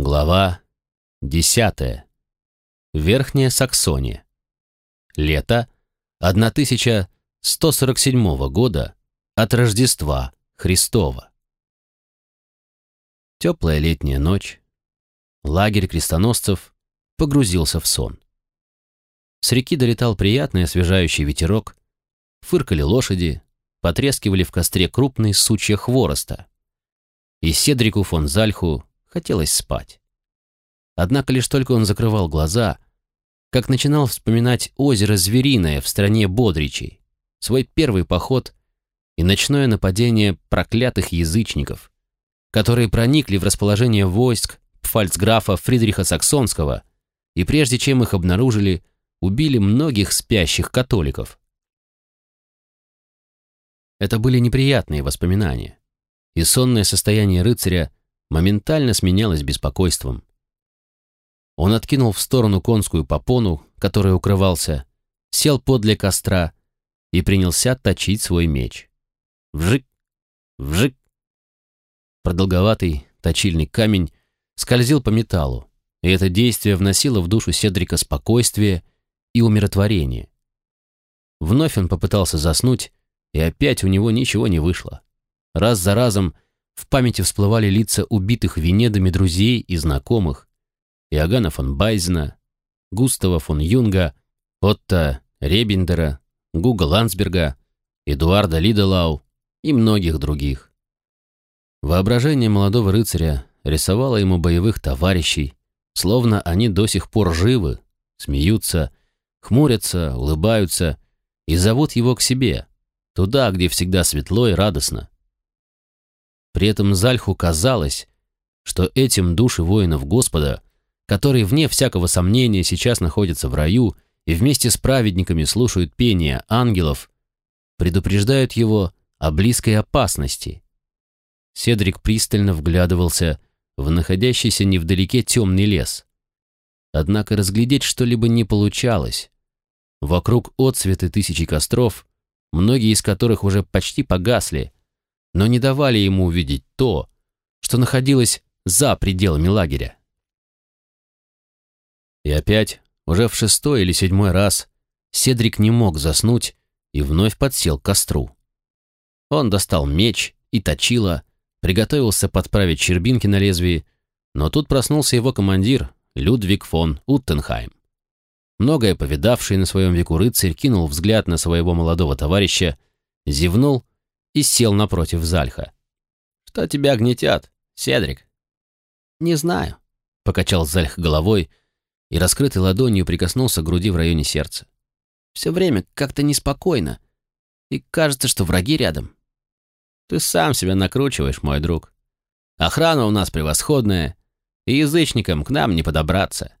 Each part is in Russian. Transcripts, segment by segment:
Глава 10. Верхняя Саксония. Лето 1147 года от Рождества Христова. Теплая летняя ночь. Лагерь крестоносцев погрузился в сон. С реки долетал приятный освежающий ветерок, фыркали лошади, потрескивали в костре крупные сучья хвороста. И Седрику фон Зальху хотелось спать. Однако лишь только он закрывал глаза, как начинал вспоминать озеро Звериное в стране Бодричей, свой первый поход и ночное нападение проклятых язычников, которые проникли в расположение войск пфальцграфа Фридриха Саксонского и прежде чем их обнаружили, убили многих спящих католиков. Это были неприятные воспоминания, и сонное состояние рыцаря моментально сменялось беспокойством. Он откинул в сторону конскую попону, которой укрывался, сел подле костра и принялся точить свой меч. Вжик! Вжик! Продолговатый точильный камень скользил по металлу, и это действие вносило в душу Седрика спокойствие и умиротворение. Вновь он попытался заснуть, и опять у него ничего не вышло. Раз за разом в памяти всплывали лица убитых Венедами друзей и знакомых, Иоганна фон Байзена, Густава фон Юнга, Отто Ребендера, Гуга Ландсберга, Эдуарда Лиделау и многих других. Воображение молодого рыцаря рисовало ему боевых товарищей, словно они до сих пор живы, смеются, хмурятся, улыбаются и зовут его к себе, туда, где всегда светло и радостно. При этом Зальху казалось, что этим души воинов Господа, которые, вне всякого сомнения, сейчас находятся в раю и вместе с праведниками слушают пение ангелов, предупреждают его о близкой опасности. Седрик пристально вглядывался в находящийся невдалеке темный лес. Однако разглядеть что-либо не получалось. Вокруг отцветы тысячи костров, многие из которых уже почти погасли, но не давали ему увидеть то, что находилось за пределами лагеря. И опять, уже в шестой или седьмой раз, Седрик не мог заснуть и вновь подсел к костру. Он достал меч и точило, приготовился подправить щербинки на лезвии, но тут проснулся его командир Людвиг фон Уттенхайм. Многое повидавший на своем веку рыцарь кинул взгляд на своего молодого товарища, зевнул и сел напротив Зальха. «Что тебя гнетят, Седрик?» «Не знаю», — покачал Зальх головой и раскрытой ладонью прикоснулся к груди в районе сердца. «Все время как-то неспокойно, и кажется, что враги рядом». «Ты сам себя накручиваешь, мой друг. Охрана у нас превосходная, и язычникам к нам не подобраться.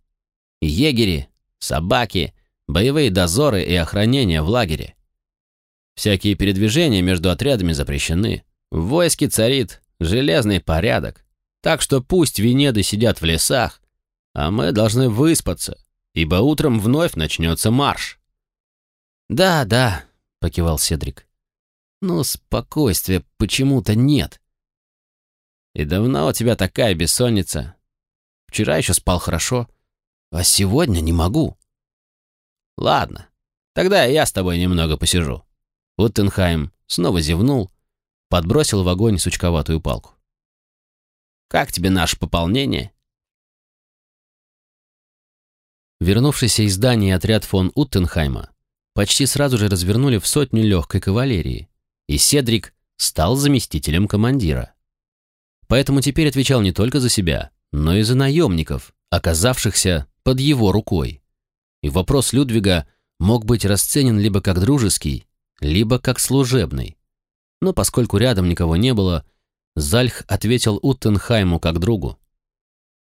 Егери, собаки, боевые дозоры и охранение в лагере. Всякие передвижения между отрядами запрещены. В войске царит железный порядок. Так что пусть Венеды сидят в лесах, а мы должны выспаться, ибо утром вновь начнется марш. «Да, да», — покивал Седрик. «Но спокойствия почему-то нет». «И давно у тебя такая бессонница? Вчера еще спал хорошо, а сегодня не могу». «Ладно, тогда я с тобой немного посижу». Уттенхайм снова зевнул, подбросил в огонь сучковатую палку. «Как тебе наше пополнение?» Вернувшийся из здания отряд фон Уттенхайма почти сразу же развернули в сотню легкой кавалерии, и Седрик стал заместителем командира. Поэтому теперь отвечал не только за себя, но и за наемников, оказавшихся под его рукой. И вопрос Людвига мог быть расценен либо как дружеский, либо как служебный. Но поскольку рядом никого не было, Зальх ответил Уттенхайму как другу.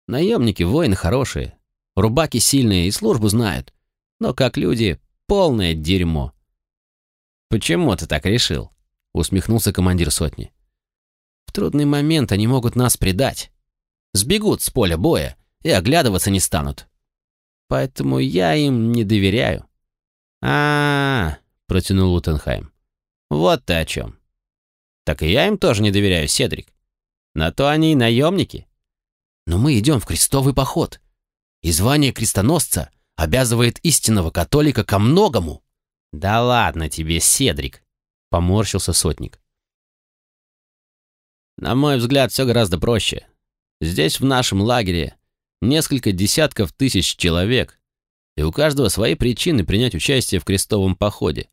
«Наемники воины хорошие, рубаки сильные и службу знают, но как люди полное дерьмо». «Почему ты так решил?» — усмехнулся командир сотни. «В трудный момент они могут нас предать. Сбегут с поля боя и оглядываться не станут. Поэтому я им не доверяю». «А-а-а!» — протянул Утенхайм. «Вот ты о чем. Так и я им тоже не доверяю, Седрик. На то они и наемники. но мы идем в крестовый поход, и звание крестоносца обязывает истинного католика ко многому». «Да ладно тебе, Седрик», — поморщился сотник. «На мой взгляд, все гораздо проще. Здесь, в нашем лагере, несколько десятков тысяч человек, и у каждого свои причины принять участие в крестовом походе.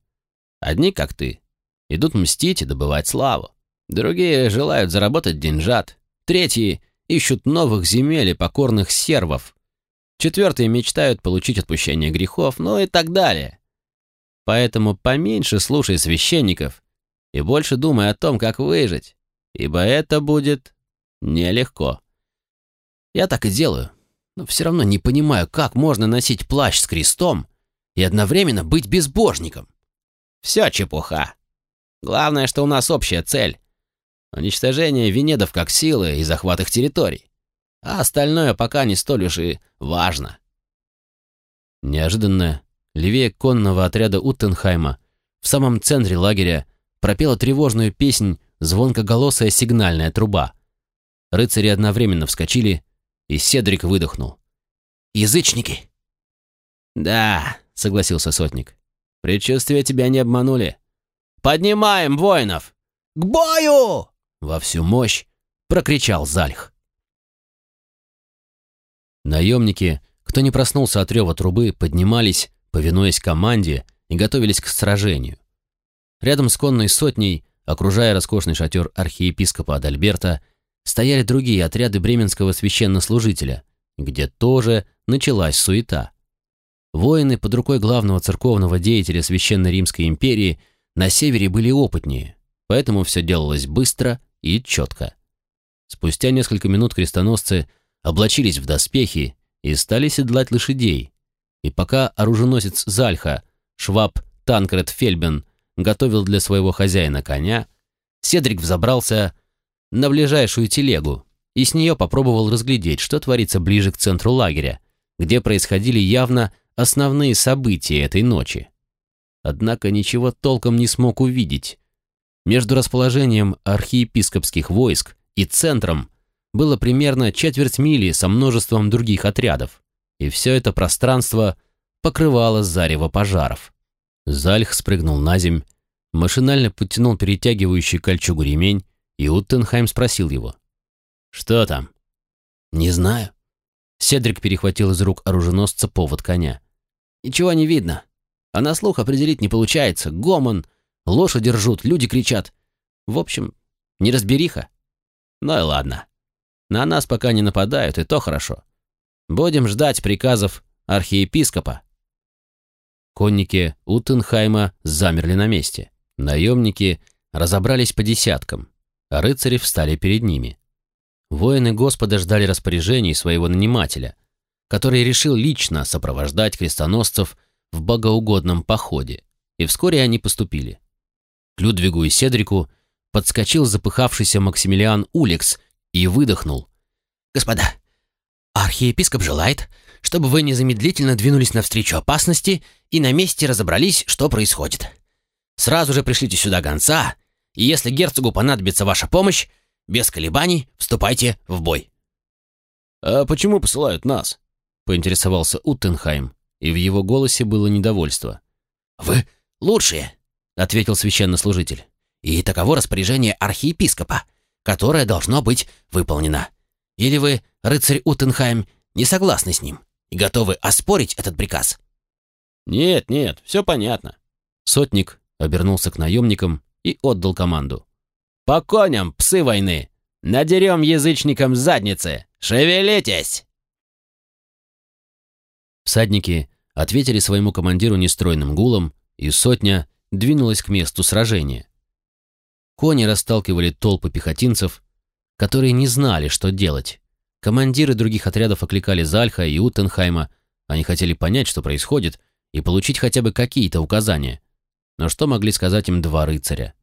Одни, как ты, идут мстить и добывать славу. Другие желают заработать деньжат. Третьи ищут новых земель и покорных сервов. Четвертые мечтают получить отпущение грехов, ну и так далее. Поэтому поменьше слушай священников и больше думай о том, как выжить, ибо это будет нелегко. Я так и делаю, но все равно не понимаю, как можно носить плащ с крестом и одновременно быть безбожником. Все чепуха. Главное, что у нас общая цель — уничтожение Венедов как силы и захват их территорий. А остальное пока не столь уж и важно. Неожиданно, левее конного отряда Уттенхайма, в самом центре лагеря, пропела тревожную песнь звонкоголосая сигнальная труба. Рыцари одновременно вскочили, и Седрик выдохнул. «Язычники!» «Да», — согласился сотник. «Предчувствия тебя не обманули. Поднимаем воинов! К бою!» Во всю мощь прокричал Зальх. Наемники, кто не проснулся от рева трубы, поднимались, повинуясь команде, и готовились к сражению. Рядом с конной сотней, окружая роскошный шатер архиепископа Адальберта, стояли другие отряды бременского священнослужителя, где тоже началась суета. Воины под рукой главного церковного деятеля Священной Римской империи на севере были опытнее, поэтому все делалось быстро и четко. Спустя несколько минут крестоносцы облачились в доспехи и стали седлать лошадей, и пока оруженосец Зальха, шваб Танкред Фельбен, готовил для своего хозяина коня, Седрик взобрался на ближайшую телегу и с нее попробовал разглядеть, что творится ближе к центру лагеря, где происходили явно основные события этой ночи. Однако ничего толком не смог увидеть. Между расположением архиепископских войск и центром было примерно четверть мили со множеством других отрядов, и все это пространство покрывало зарево пожаров. Зальх спрыгнул на земь, машинально подтянул перетягивающий кольчугу ремень и Уттенхайм спросил его. «Что там?» «Не знаю». Седрик перехватил из рук оруженосца повод коня. «Ничего не видно. А на слух определить не получается. Гомон, лошади ржут, люди кричат. В общем, неразбериха. Ну и ладно. На нас пока не нападают, и то хорошо. Будем ждать приказов архиепископа». Конники Уттенхайма замерли на месте. Наемники разобрались по десяткам рыцари встали перед ними. Воины Господа ждали распоряжений своего нанимателя, который решил лично сопровождать крестоносцев в богоугодном походе, и вскоре они поступили. К Людвигу и Седрику подскочил запыхавшийся Максимилиан Уликс и выдохнул. «Господа, архиепископ желает, чтобы вы незамедлительно двинулись навстречу опасности и на месте разобрались, что происходит. Сразу же пришлите сюда гонца и если герцогу понадобится ваша помощь, без колебаний вступайте в бой». «А почему посылают нас?» — поинтересовался Уттенхайм, и в его голосе было недовольство. «Вы лучшие», — ответил священнослужитель. «И таково распоряжение архиепископа, которое должно быть выполнено. Или вы, рыцарь Уттенхайм, не согласны с ним и готовы оспорить этот приказ?» «Нет, нет, все понятно». Сотник обернулся к наемникам и отдал команду. «По коням, псы войны! Надерем язычникам задницы! Шевелитесь!» Всадники ответили своему командиру нестройным гулом, и сотня двинулась к месту сражения. Кони расталкивали толпы пехотинцев, которые не знали, что делать. Командиры других отрядов окликали Зальха и Уттенхайма, они хотели понять, что происходит, и получить хотя бы какие-то указания. Но что могли сказать им два рыцаря?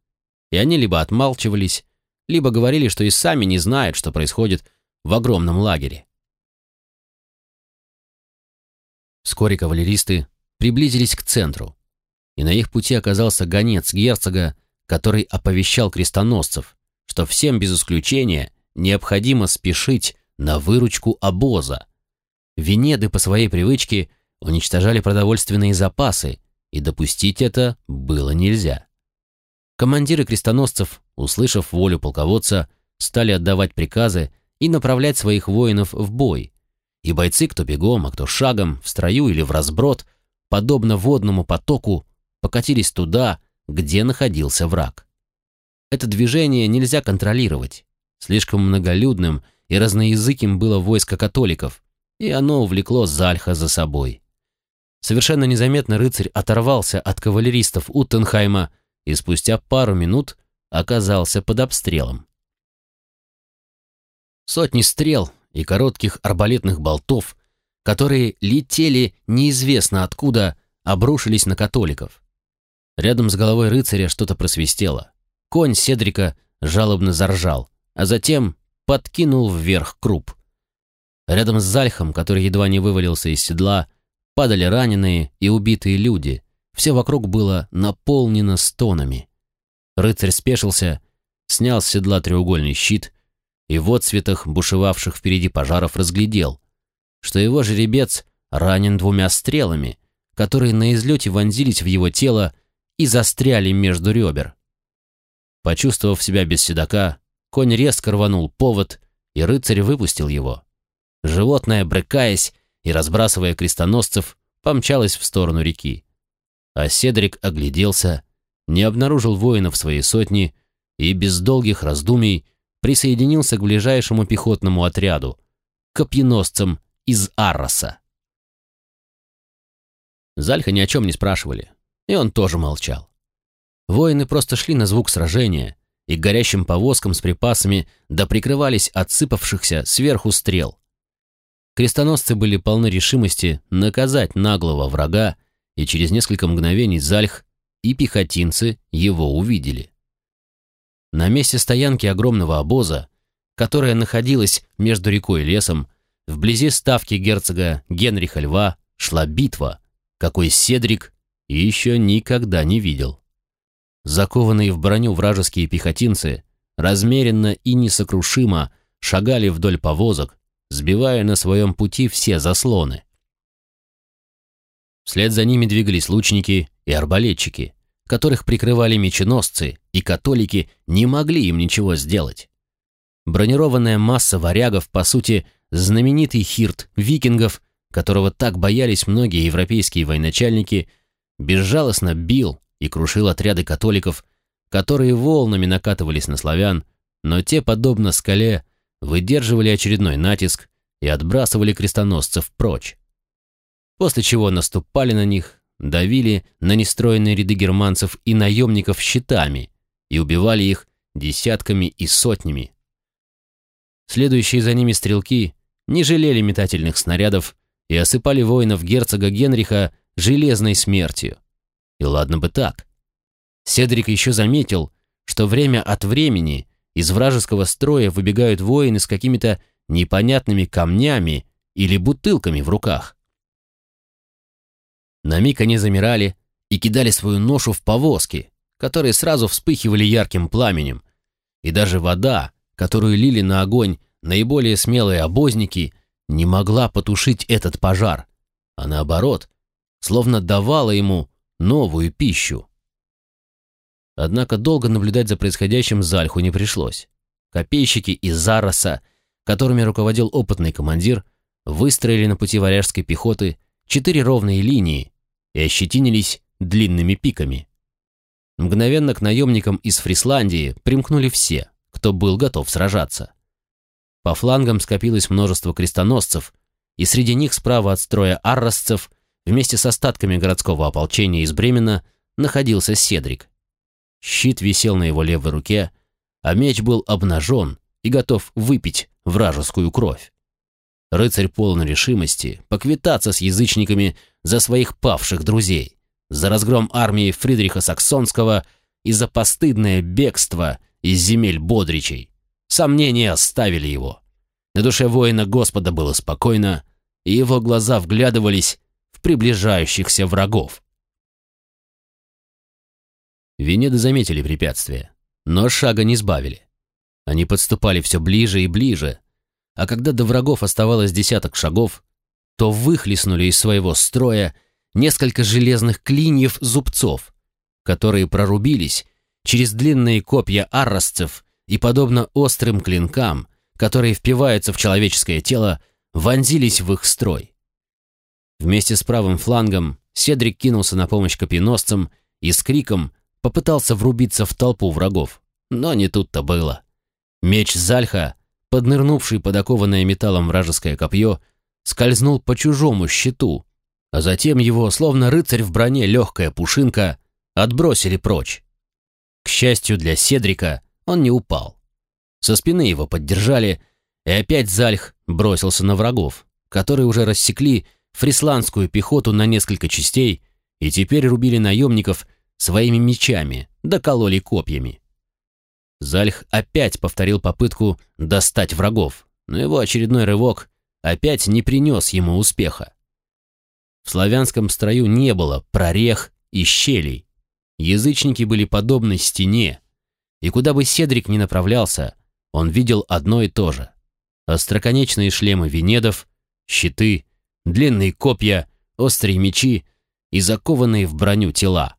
И они либо отмалчивались, либо говорили, что и сами не знают, что происходит в огромном лагере. Вскоре кавалеристы приблизились к центру, и на их пути оказался гонец герцога, который оповещал крестоносцев, что всем без исключения необходимо спешить на выручку обоза. Венеды по своей привычке уничтожали продовольственные запасы, и допустить это было нельзя. Командиры крестоносцев, услышав волю полководца, стали отдавать приказы и направлять своих воинов в бой. И бойцы, кто бегом, а кто шагом, в строю или в разброд, подобно водному потоку, покатились туда, где находился враг. Это движение нельзя контролировать. Слишком многолюдным и разноязыким было войско католиков, и оно увлекло Зальха за собой. Совершенно незаметно рыцарь оторвался от кавалеристов Уттенхайма и спустя пару минут оказался под обстрелом. Сотни стрел и коротких арбалетных болтов, которые летели неизвестно откуда, обрушились на католиков. Рядом с головой рыцаря что-то просвистело. Конь Седрика жалобно заржал, а затем подкинул вверх круп. Рядом с Зальхом, который едва не вывалился из седла, падали раненые и убитые люди. Все вокруг было наполнено стонами. Рыцарь спешился, снял с седла треугольный щит и в отцветах бушевавших впереди пожаров разглядел, что его жеребец ранен двумя стрелами, которые на излете вонзились в его тело и застряли между ребер. Почувствовав себя без седока, конь резко рванул повод, и рыцарь выпустил его. Животное, брыкаясь и разбрасывая крестоносцев, помчалось в сторону реки. А Седрик огляделся, не обнаружил воинов своей сотни и без долгих раздумий присоединился к ближайшему пехотному отряду, копьеносцам из Арроса. Зальха ни о чем не спрашивали, и он тоже молчал. Воины просто шли на звук сражения и к горящим повозкам с припасами да прикрывались от сыпавшихся сверху стрел. Крестоносцы были полны решимости наказать наглого врага, и через несколько мгновений Зальх и пехотинцы его увидели. На месте стоянки огромного обоза, которая находилась между рекой и лесом, вблизи ставки герцога Генриха Льва шла битва, какой Седрик еще никогда не видел. Закованные в броню вражеские пехотинцы размеренно и несокрушимо шагали вдоль повозок, сбивая на своем пути все заслоны. Вслед за ними двигались лучники и арбалетчики, которых прикрывали меченосцы, и католики не могли им ничего сделать. Бронированная масса варягов, по сути, знаменитый хирт викингов, которого так боялись многие европейские военачальники, безжалостно бил и крушил отряды католиков, которые волнами накатывались на славян, но те, подобно скале, выдерживали очередной натиск и отбрасывали крестоносцев прочь. После чего наступали на них, давили на нестроенные ряды германцев и наемников щитами и убивали их десятками и сотнями. Следующие за ними стрелки не жалели метательных снарядов и осыпали воинов герцога Генриха железной смертью. И ладно бы так. Седрик еще заметил, что время от времени из вражеского строя выбегают воины с какими-то непонятными камнями или бутылками в руках. На миг они замирали и кидали свою ношу в повозки, которые сразу вспыхивали ярким пламенем, и даже вода, которую лили на огонь наиболее смелые обозники, не могла потушить этот пожар, а наоборот, словно давала ему новую пищу. Однако долго наблюдать за происходящим Зальху не пришлось. Копейщики из Зароса, которыми руководил опытный командир, выстроили на пути варяжской пехоты четыре ровные линии и ощетинились длинными пиками. Мгновенно к наемникам из Фрисландии примкнули все, кто был готов сражаться. По флангам скопилось множество крестоносцев, и среди них справа от строя арросцев вместе с остатками городского ополчения из Бремена находился Седрик. Щит висел на его левой руке, а меч был обнажен и готов выпить вражескую кровь. Рыцарь полон решимости поквитаться с язычниками за своих павших друзей, за разгром армии Фридриха Саксонского и за постыдное бегство из земель Бодричей. Сомнения оставили его. На душе воина Господа было спокойно, и его глаза вглядывались в приближающихся врагов. Венеды заметили препятствие, но шага не сбавили. Они подступали все ближе и ближе, а когда до врагов оставалось десяток шагов, то выхлестнули из своего строя несколько железных клиньев зубцов, которые прорубились через длинные копья арросцев и, подобно острым клинкам, которые впиваются в человеческое тело, вонзились в их строй. Вместе с правым флангом Седрик кинулся на помощь копьеносцам и с криком попытался врубиться в толпу врагов. Но не тут-то было. Меч Зальха, поднырнувший под окованное металлом вражеское копье, скользнул по чужому щиту, а затем его, словно рыцарь в броне легкая пушинка, отбросили прочь. К счастью для Седрика, он не упал. Со спины его поддержали, и опять Зальх бросился на врагов, которые уже рассекли фрисландскую пехоту на несколько частей и теперь рубили наемников своими мечами, докололи копьями. Зальх опять повторил попытку достать врагов, но его очередной рывок опять не принес ему успеха. В славянском строю не было прорех и щелей. Язычники были подобны стене, и куда бы Седрик ни направлялся, он видел одно и то же. Остроконечные шлемы венедов, щиты, длинные копья, острые мечи и закованные в броню тела.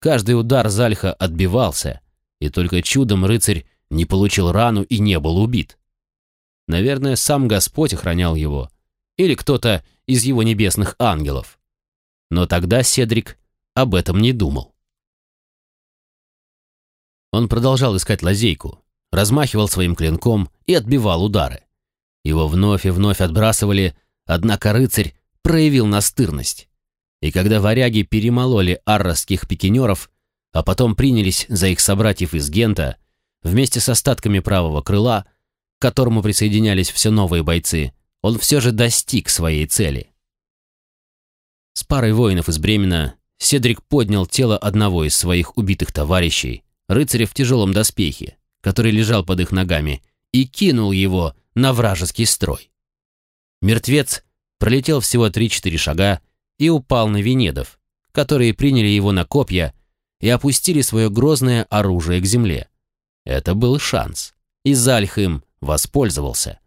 Каждый удар Зальха отбивался, и только чудом рыцарь не получил рану и не был убит. Наверное, сам Господь охранял его, или кто-то из его небесных ангелов. Но тогда Седрик об этом не думал. Он продолжал искать лазейку, размахивал своим клинком и отбивал удары. Его вновь и вновь отбрасывали, однако рыцарь проявил настырность. И когда варяги перемололи арросских пикинеров, а потом принялись за их собратьев из Гента, вместе с остатками правого крыла, к которому присоединялись все новые бойцы, он все же достиг своей цели. С парой воинов из Бремена Седрик поднял тело одного из своих убитых товарищей, рыцаря в тяжелом доспехе, который лежал под их ногами, и кинул его на вражеский строй. Мертвец пролетел всего 3-4 шага и упал на Венедов, которые приняли его на копья и опустили свое грозное оружие к земле. Это был шанс, и Зальх им воспользовался.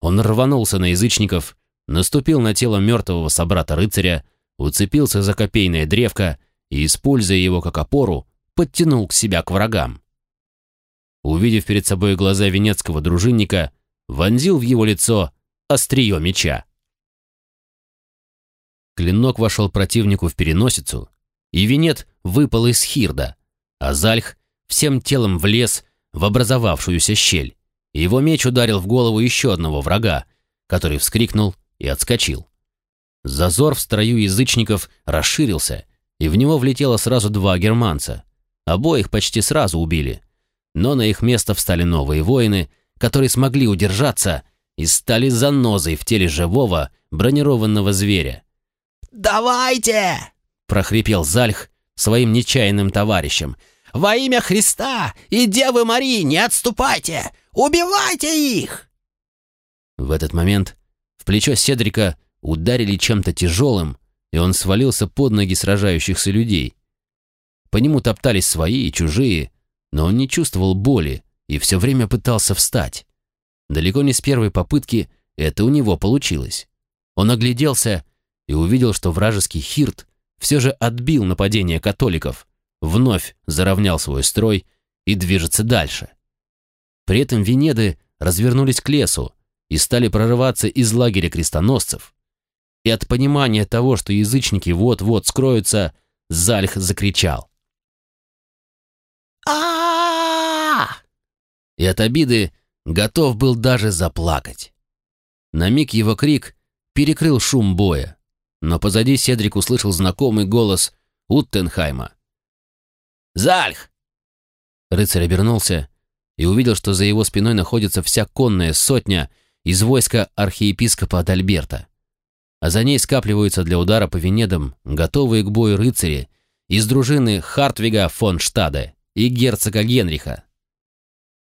Он рванулся на язычников, наступил на тело мертвого собрата-рыцаря, уцепился за копейное древко и, используя его как опору, подтянул к себя к врагам. Увидев перед собой глаза венецкого дружинника, вонзил в его лицо острие меча. Клинок вошел противнику в переносицу, и венет выпал из хирда, а Зальх всем телом влез в образовавшуюся щель. И его меч ударил в голову еще одного врага, который вскрикнул и отскочил. Зазор в строю язычников расширился, и в него влетело сразу два германца. Обоих почти сразу убили, но на их место встали новые воины, которые смогли удержаться и стали занозой в теле живого бронированного зверя. «Давайте!» — прохрипел Зальх своим нечаянным товарищам. «Во имя Христа и Девы Марии не отступайте! Убивайте их!» В этот момент в плечо Седрика ударили чем-то тяжелым, и он свалился под ноги сражающихся людей. По нему топтались свои и чужие, но он не чувствовал боли и все время пытался встать. Далеко не с первой попытки это у него получилось. Он огляделся и увидел, что вражеский хирт все же отбил нападение католиков, вновь заровнял свой строй и движется дальше. При этом Венеды развернулись к лесу и стали прорываться из лагеря крестоносцев. И от понимания того, что язычники вот-вот скроются, Зальх закричал а И от обиды готов был даже заплакать. На миг его крик перекрыл шум боя, но позади Седрик услышал знакомый голос Уттенхайма. «Зальх!» Рыцарь обернулся и увидел, что за его спиной находится вся конная сотня из войска архиепископа Адальберта, а за ней скапливаются для удара по Венедам готовые к бою рыцари из дружины Хартвига фон Штаде и герцога Генриха.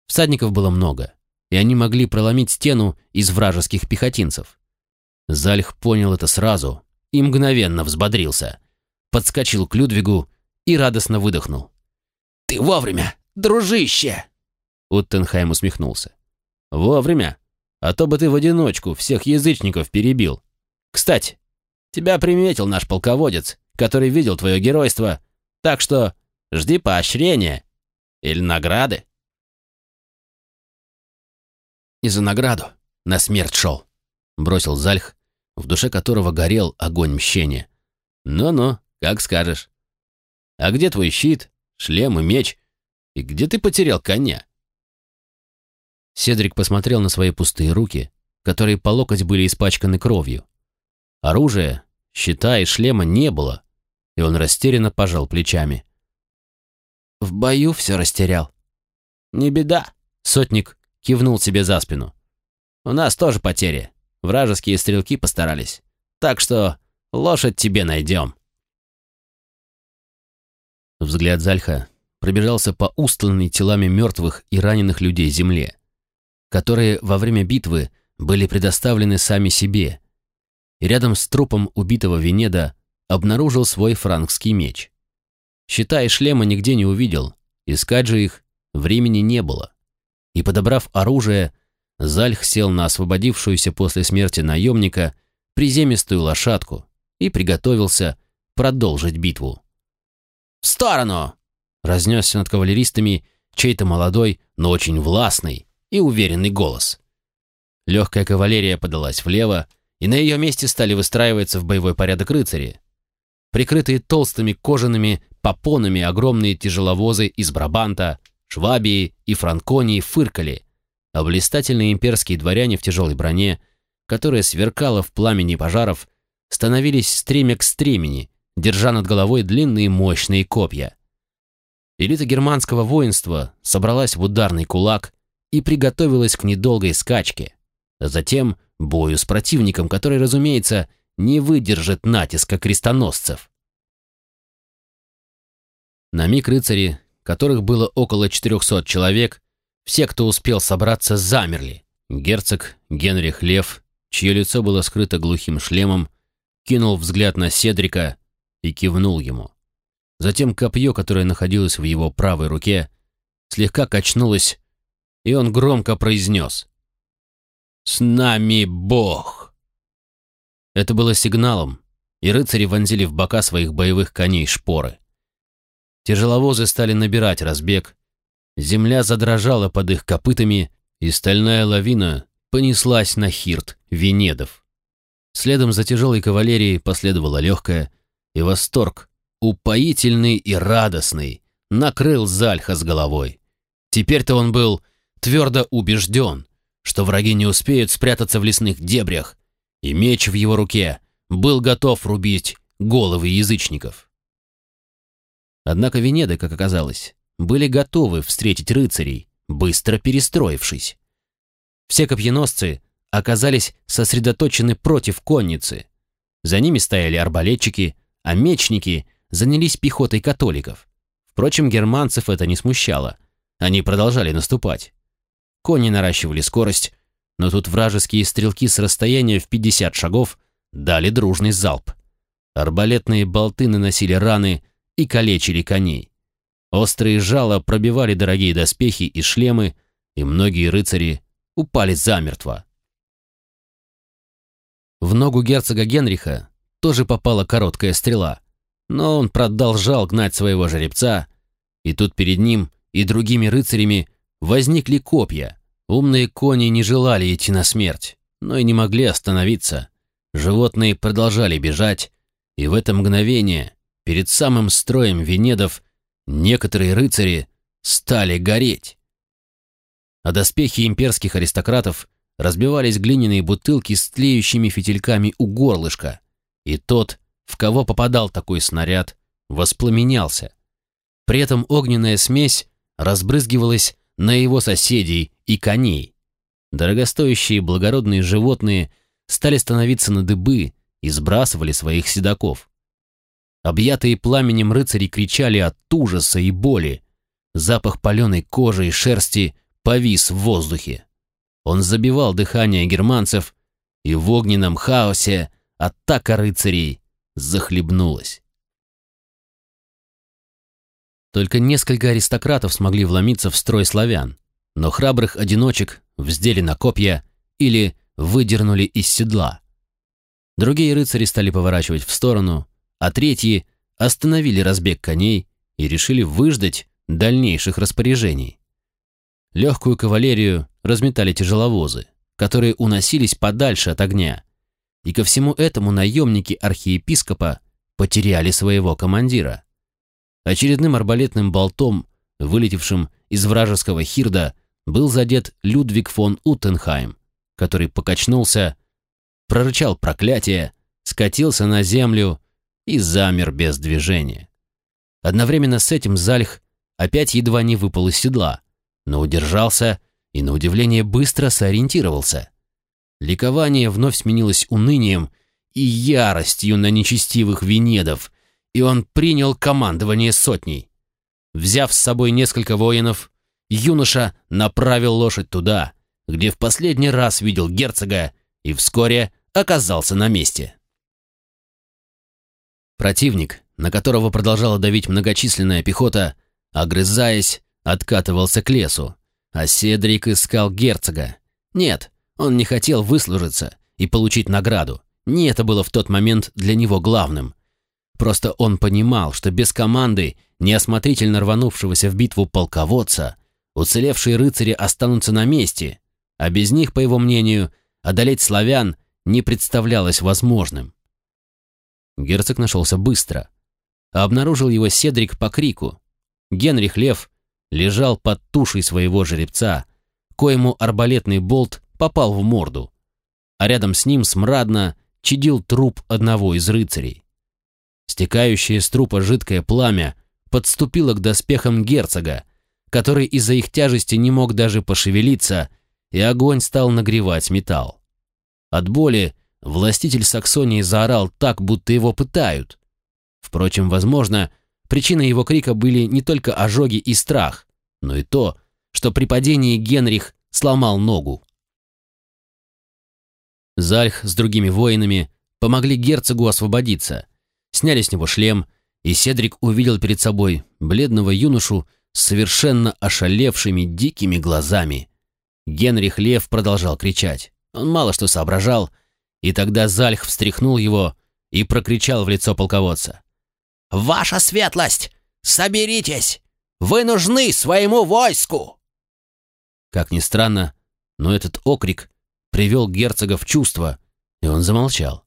Всадников было много, и они могли проломить стену из вражеских пехотинцев. Зальх понял это сразу и мгновенно взбодрился, подскочил к Людвигу и радостно выдохнул. «Ты вовремя, дружище!» Уттенхайм усмехнулся. «Вовремя. а то бы ты в одиночку всех язычников перебил. Кстати, тебя приметил наш полководец, который видел твое геройство, так что жди поощрения или награды. И за награду на смерть шел, бросил Зальх, в душе которого горел огонь мщения. Ну-ну, как скажешь. А где твой щит, шлем и меч? И где ты потерял коня? Седрик посмотрел на свои пустые руки, которые по локоть были испачканы кровью. Оружия, щита и шлема не было, и он растерянно пожал плечами. «В бою все растерял». «Не беда», — сотник кивнул себе за спину. «У нас тоже потери. Вражеские стрелки постарались. Так что лошадь тебе найдем». Взгляд Зальха пробежался по устланной телами мертвых и раненых людей земле которые во время битвы были предоставлены сами себе, и рядом с трупом убитого Венеда обнаружил свой франкский меч. Щита шлема нигде не увидел, искать же их времени не было. И, подобрав оружие, Зальх сел на освободившуюся после смерти наемника приземистую лошадку и приготовился продолжить битву. «В сторону!» — разнесся над кавалеристами чей-то молодой, но очень властный, и уверенный голос. Легкая кавалерия подалась влево, и на ее месте стали выстраиваться в боевой порядок рыцари. Прикрытые толстыми кожаными попонами огромные тяжеловозы из Брабанта, Швабии и Франконии фыркали, а блистательные имперские дворяне в тяжелой броне, которая сверкала в пламени пожаров, становились стремя к стремени, держа над головой длинные мощные копья. Элита германского воинства собралась в ударный кулак и приготовилась к недолгой скачке, а затем бою с противником, который, разумеется, не выдержит натиска крестоносцев. На миг рыцари, которых было около 400 человек, все, кто успел собраться, замерли. Герцог Генрих Лев, чье лицо было скрыто глухим шлемом, кинул взгляд на Седрика и кивнул ему. Затем копье, которое находилось в его правой руке, слегка качнулось и он громко произнес «С нами Бог!». Это было сигналом, и рыцари вонзили в бока своих боевых коней шпоры. Тяжеловозы стали набирать разбег, земля задрожала под их копытами, и стальная лавина понеслась на хирт Венедов. Следом за тяжелой кавалерией последовала легкая, и восторг, упоительный и радостный, накрыл Зальха с головой. Теперь-то он был твердо убежден, что враги не успеют спрятаться в лесных дебрях, и меч в его руке был готов рубить головы язычников. Однако Венеды, как оказалось, были готовы встретить рыцарей, быстро перестроившись. Все копьеносцы оказались сосредоточены против конницы. За ними стояли арбалетчики, а мечники занялись пехотой католиков. Впрочем, германцев это не смущало. Они продолжали наступать. Кони наращивали скорость, но тут вражеские стрелки с расстояния в 50 шагов дали дружный залп. Арбалетные болты наносили раны и калечили коней. Острые жала пробивали дорогие доспехи и шлемы, и многие рыцари упали замертво. В ногу герцога Генриха тоже попала короткая стрела, но он продолжал гнать своего жеребца, и тут перед ним и другими рыцарями возникли копья. Умные кони не желали идти на смерть, но и не могли остановиться. Животные продолжали бежать, и в это мгновение, перед самым строем венедов, некоторые рыцари стали гореть. А доспехи имперских аристократов разбивались глиняные бутылки с тлеющими фитильками у горлышка, и тот, в кого попадал такой снаряд, воспламенялся. При этом огненная смесь разбрызгивалась на его соседей и коней. Дорогостоящие благородные животные стали становиться на дыбы и сбрасывали своих седаков. Объятые пламенем рыцари кричали от ужаса и боли. Запах паленой кожи и шерсти повис в воздухе. Он забивал дыхание германцев, и в огненном хаосе атака рыцарей захлебнулась. Только несколько аристократов смогли вломиться в строй славян, но храбрых одиночек вздели на копья или выдернули из седла. Другие рыцари стали поворачивать в сторону, а третьи остановили разбег коней и решили выждать дальнейших распоряжений. Легкую кавалерию разметали тяжеловозы, которые уносились подальше от огня. И ко всему этому наемники архиепископа потеряли своего командира. Очередным арбалетным болтом, вылетевшим из вражеского хирда, был задет Людвиг фон Уттенхайм, который покачнулся, прорычал проклятие, скатился на землю и замер без движения. Одновременно с этим Зальх опять едва не выпал из седла, но удержался и, на удивление, быстро сориентировался. Ликование вновь сменилось унынием и яростью на нечестивых венедов, и он принял командование сотней. Взяв с собой несколько воинов, юноша направил лошадь туда, где в последний раз видел герцога и вскоре оказался на месте. Противник, на которого продолжала давить многочисленная пехота, огрызаясь, откатывался к лесу, а Седрик искал герцога. Нет, он не хотел выслужиться и получить награду. Не это было в тот момент для него главным. Просто он понимал, что без команды, неосмотрительно рванувшегося в битву полководца, уцелевшие рыцари останутся на месте, а без них, по его мнению, одолеть славян не представлялось возможным. Герцог нашелся быстро. Обнаружил его Седрик по крику. Генрих Лев лежал под тушей своего жеребца, коему арбалетный болт попал в морду, а рядом с ним смрадно чадил труп одного из рыцарей. Стекающее с трупа жидкое пламя подступило к доспехам герцога, который из-за их тяжести не мог даже пошевелиться, и огонь стал нагревать металл. От боли властитель Саксонии заорал так, будто его пытают. Впрочем, возможно, Причиной его крика были не только ожоги и страх, но и то, что при падении Генрих сломал ногу. Зальх с другими воинами помогли герцогу освободиться, сняли с него шлем, и Седрик увидел перед собой бледного юношу с совершенно ошалевшими дикими глазами. Генрих Лев продолжал кричать. Он мало что соображал, и тогда Зальх встряхнул его и прокричал в лицо полководца. «Ваша светлость! Соберитесь! Вы нужны своему войску!» Как ни странно, но этот окрик привел герцога в чувство, и он замолчал.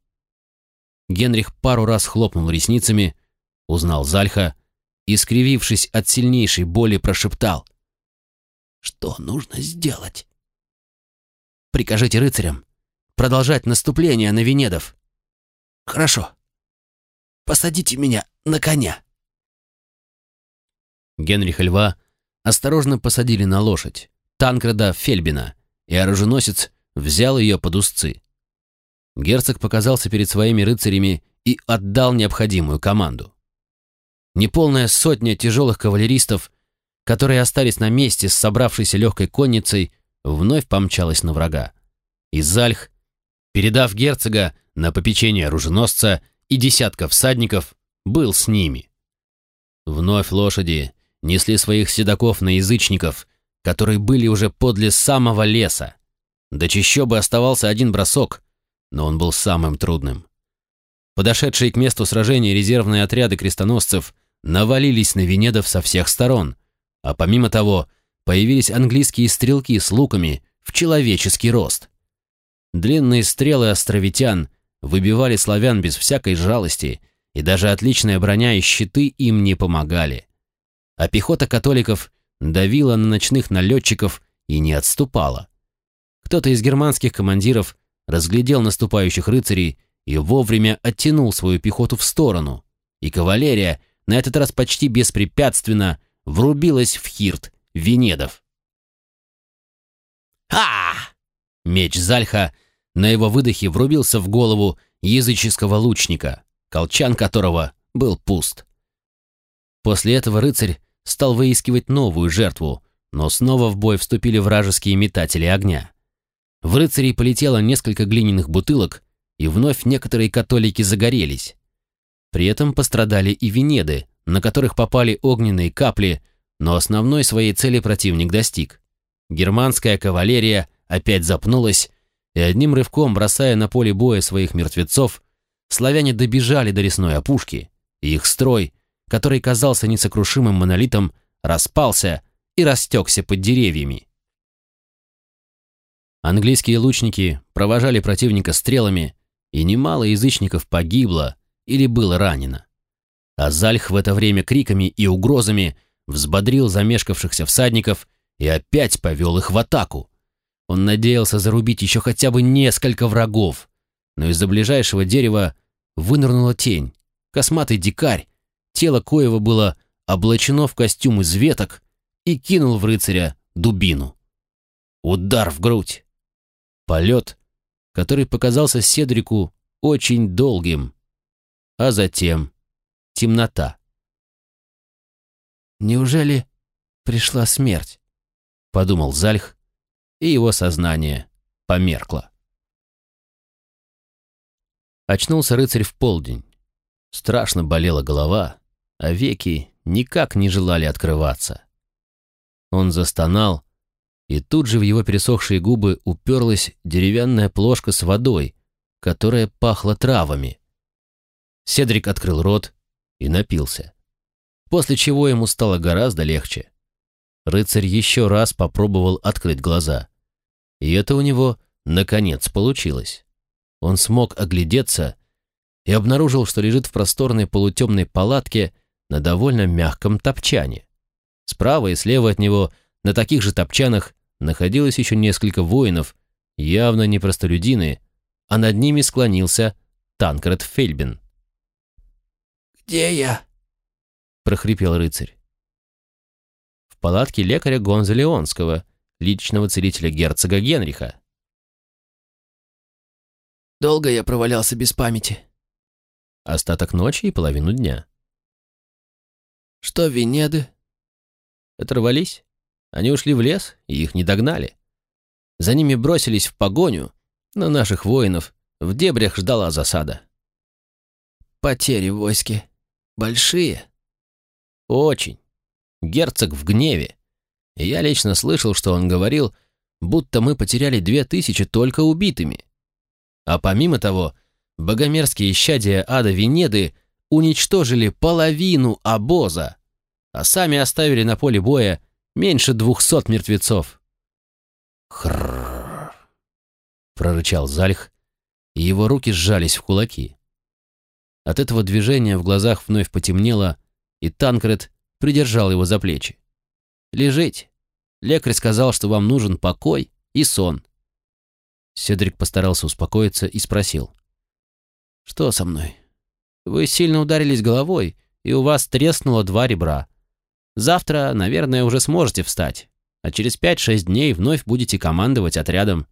Генрих пару раз хлопнул ресницами, узнал Зальха и, скривившись от сильнейшей боли, прошептал. «Что нужно сделать?» «Прикажите рыцарям продолжать наступление на Венедов». «Хорошо. Посадите меня на коня!» Генриха Льва осторожно посадили на лошадь, Танкреда Фельбина, и оруженосец взял ее под узцы. Герцог показался перед своими рыцарями и отдал необходимую команду. Неполная сотня тяжелых кавалеристов, которые остались на месте с собравшейся легкой конницей, вновь помчалась на врага. И Зальх, передав герцога на попечение оруженосца и десятка всадников, был с ними. Вновь лошади несли своих седаков на язычников, которые были уже подле самого леса. До чащобы оставался один бросок, но он был самым трудным. Подошедшие к месту сражения резервные отряды крестоносцев навалились на Венедов со всех сторон, а помимо того появились английские стрелки с луками в человеческий рост. Длинные стрелы островитян выбивали славян без всякой жалости – и даже отличная броня и щиты им не помогали. А пехота католиков давила на ночных налетчиков и не отступала. Кто-то из германских командиров разглядел наступающих рыцарей и вовремя оттянул свою пехоту в сторону, и кавалерия на этот раз почти беспрепятственно врубилась в хирт Венедов. «Ха!» Меч Зальха на его выдохе врубился в голову языческого лучника колчан которого был пуст. После этого рыцарь стал выискивать новую жертву, но снова в бой вступили вражеские метатели огня. В рыцарей полетело несколько глиняных бутылок, и вновь некоторые католики загорелись. При этом пострадали и венеды, на которых попали огненные капли, но основной своей цели противник достиг. Германская кавалерия опять запнулась, и одним рывком, бросая на поле боя своих мертвецов, славяне добежали до лесной опушки, и их строй, который казался несокрушимым монолитом, распался и растекся под деревьями. Английские лучники провожали противника стрелами, и немало язычников погибло или было ранено. А Зальх в это время криками и угрозами взбодрил замешкавшихся всадников и опять повел их в атаку. Он надеялся зарубить еще хотя бы несколько врагов, но из-за ближайшего дерева вынырнула тень, косматый дикарь, тело коего было облачено в костюм из веток и кинул в рыцаря дубину. Удар в грудь. Полет, который показался Седрику очень долгим, а затем темнота. «Неужели пришла смерть?» — подумал Зальх, и его сознание померкло. Очнулся рыцарь в полдень. Страшно болела голова, а веки никак не желали открываться. Он застонал, и тут же в его пересохшие губы уперлась деревянная плошка с водой, которая пахла травами. Седрик открыл рот и напился, после чего ему стало гораздо легче. Рыцарь еще раз попробовал открыть глаза. И это у него, наконец, получилось. Он смог оглядеться и обнаружил, что лежит в просторной полутемной палатке на довольно мягком топчане. Справа и слева от него на таких же топчанах находилось еще несколько воинов, явно не простолюдины, а над ними склонился Танкред Фельбин. «Где я?» — прохрипел рыцарь палатке лекаря Гонза Леонского, личного целителя герцога Генриха. Долго я провалялся без памяти. Остаток ночи и половину дня. Что Венеды? Оторвались. Они ушли в лес, и их не догнали. За ними бросились в погоню, но наших воинов в дебрях ждала засада. Потери в войске большие? Очень. Герцог в гневе. Я лично слышал, что он говорил, будто мы потеряли две тысячи только убитыми. А помимо того, богомерзкие исчадия ада Венеды уничтожили половину обоза, а сами оставили на поле боя меньше двухсот мертвецов. Хрррр, прорычал Зальх, и его руки сжались в кулаки. От этого движения в глазах вновь потемнело, и Танкред придержал его за плечи. «Лежите. Лекарь сказал, что вам нужен покой и сон». Седрик постарался успокоиться и спросил. «Что со мной? Вы сильно ударились головой, и у вас треснуло два ребра. Завтра, наверное, уже сможете встать, а через пять-шесть дней вновь будете командовать отрядом.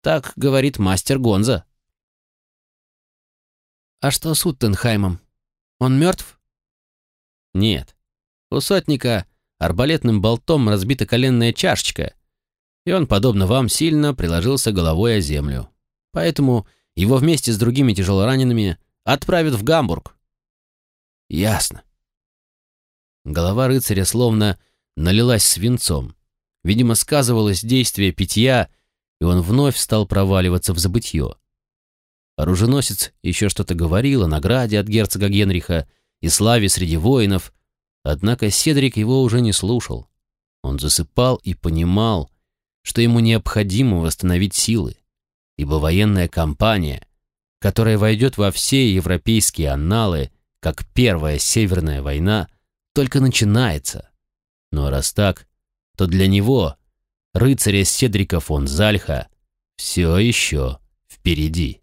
Так говорит мастер Гонза». «А что с Уттенхаймом? Он мертв?» «Нет. У сотника арбалетным болтом разбита коленная чашечка, и он, подобно вам, сильно приложился головой о землю. Поэтому его вместе с другими тяжелоранеными отправят в Гамбург. Ясно. Голова рыцаря словно налилась свинцом. Видимо, сказывалось действие питья, и он вновь стал проваливаться в забытье. Оруженосец еще что-то говорил о награде от герцога Генриха и славе среди воинов, Однако Седрик его уже не слушал. Он засыпал и понимал, что ему необходимо восстановить силы, ибо военная кампания, которая войдет во все европейские анналы, как Первая Северная война, только начинается. Но раз так, то для него, рыцаря Седрика фон Зальха, все еще впереди.